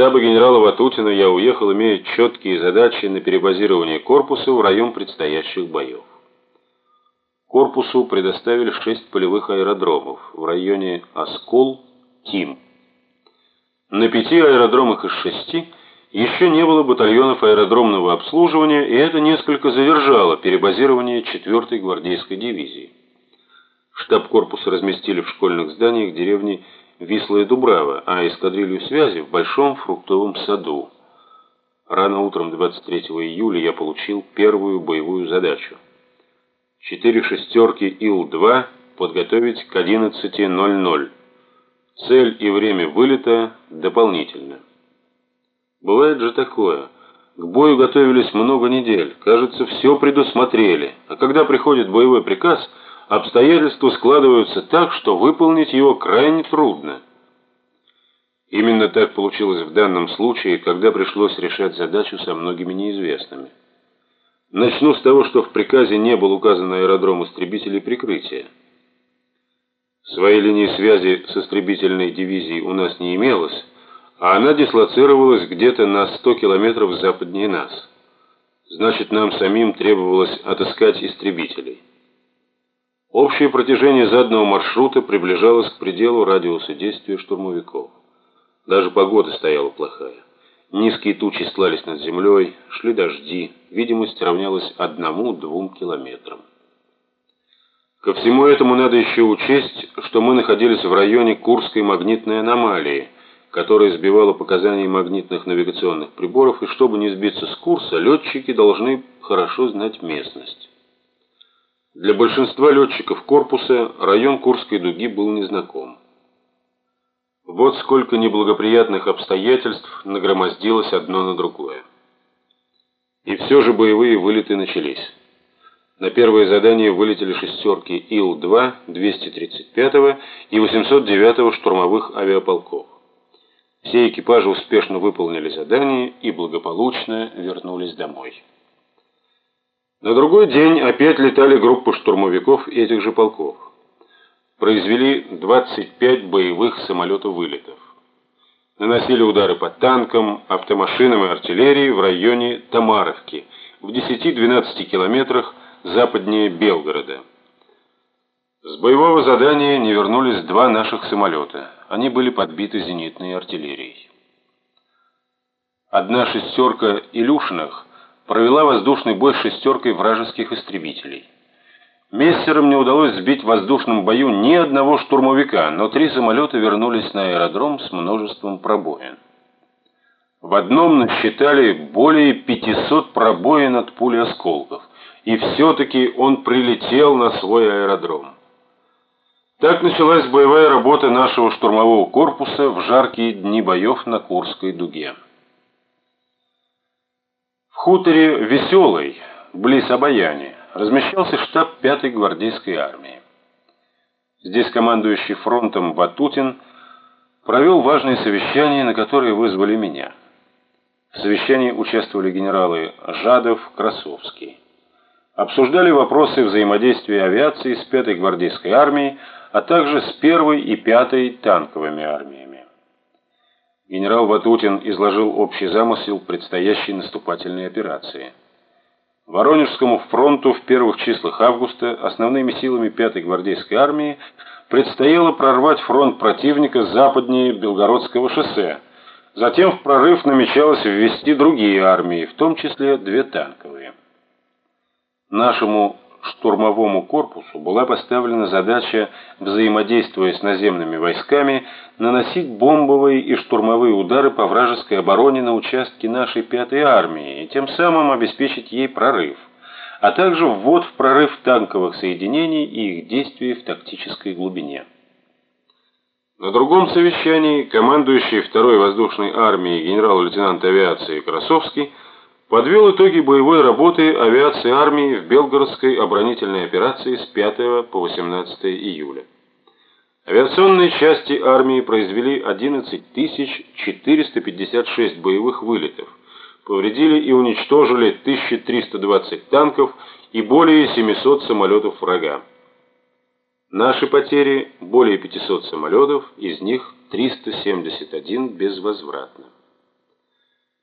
штаба генерала Ватутина я уехал, имея четкие задачи на перебазирование корпуса в район предстоящих боев. Корпусу предоставили шесть полевых аэродромов в районе Оскол, Тим. На пяти аэродромах из шести еще не было батальонов аэродромного обслуживания, и это несколько задержало перебазирование 4-й гвардейской дивизии. Штаб корпуса разместили в школьных зданиях деревни Висла и Дубрава, а эскадрилью связи в Большом фруктовом саду. Рано утром 23 июля я получил первую боевую задачу. Четыре шестерки Ил-2 подготовить к 11.00. Цель и время вылета дополнительно. Бывает же такое. К бою готовились много недель, кажется, все предусмотрели, а когда приходит боевой приказ – обстоятельства складываются так, что выполнить его крайне трудно. Именно так получилось в данном случае, когда пришлось решать задачу со многими неизвестными. Начну с того, что в приказе не был указан аэродром истребителей прикрытия. Своей линии связи с истребительной дивизией у нас не имелось, а она дислоцировалась где-то на 100 километров западнее нас. Значит, нам самим требовалось отыскать истребителей. Общее протяжение заданного маршрута приближалось к пределу радиуса действия штурмовиков. Даже погода стояла плохая. Низкие тучи стлались над землей, шли дожди, видимость равнялась одному-двум километрам. Ко всему этому надо еще учесть, что мы находились в районе Курской магнитной аномалии, которая сбивала показания магнитных навигационных приборов, и чтобы не сбиться с курса, летчики должны хорошо знать местность. Для большинства летчиков корпуса район Курской дуги был незнаком. Вот сколько неблагоприятных обстоятельств нагромоздилось одно на другое. И все же боевые вылеты начались. На первое задание вылетели шестерки Ил-2 235 и 809 штурмовых авиаполков. Все экипажи успешно выполнили задание и благополучно вернулись домой. На другой день опять летали группы штурмовиков этих же полков. Произвели 25 боевых самолетов-вылетов. Наносили удары по танкам, автомашинам и артиллерии в районе Тамаровки, в 10-12 километрах западнее Белгорода. С боевого задания не вернулись два наших самолета. Они были подбиты зенитной артиллерией. Одна шестерка Илюшиных провела воздушный бой с шестеркой вражеских истребителей. Мессерам не удалось сбить в воздушном бою ни одного штурмовика, но три самолета вернулись на аэродром с множеством пробоин. В одном насчитали более 500 пробоин от пули осколков, и все-таки он прилетел на свой аэродром. Так началась боевая работа нашего штурмового корпуса в жаркие дни боев на Курской дуге хуторе Веселый, близ Обаяни, размещался штаб 5-й гвардейской армии. Здесь командующий фронтом Батутин провел важные совещания, на которые вызвали меня. В совещании участвовали генералы Жадов, Красовский. Обсуждали вопросы взаимодействия авиации с 5-й гвардейской армией, а также с 1-й и 5-й танковыми армиями генерал Ватутин изложил общий замысел предстоящей наступательной операции. Воронежскому фронту в первых числах августа основными силами 5-й гвардейской армии предстояло прорвать фронт противника западнее Белгородского шоссе. Затем в прорыв намечалось ввести другие армии, в том числе две танковые. Нашему штурмовому корпусу была поставлена задача, взаимодействуя с наземными войсками, наносить бомбовые и штурмовые удары по вражеской обороне на участке нашей 5-й армии и тем самым обеспечить ей прорыв, а также ввод в прорыв танковых соединений и их действий в тактической глубине. На другом совещании командующий 2-й воздушной армией генерал-лейтенант авиации Красовский подвел итоги боевой работы авиации армии в Белгородской оборонительной операции с 5 по 18 июля. Авиационные части армии произвели 11 456 боевых вылетов, повредили и уничтожили 1320 танков и более 700 самолетов врага. Наши потери более 500 самолетов, из них 371 безвозвратно.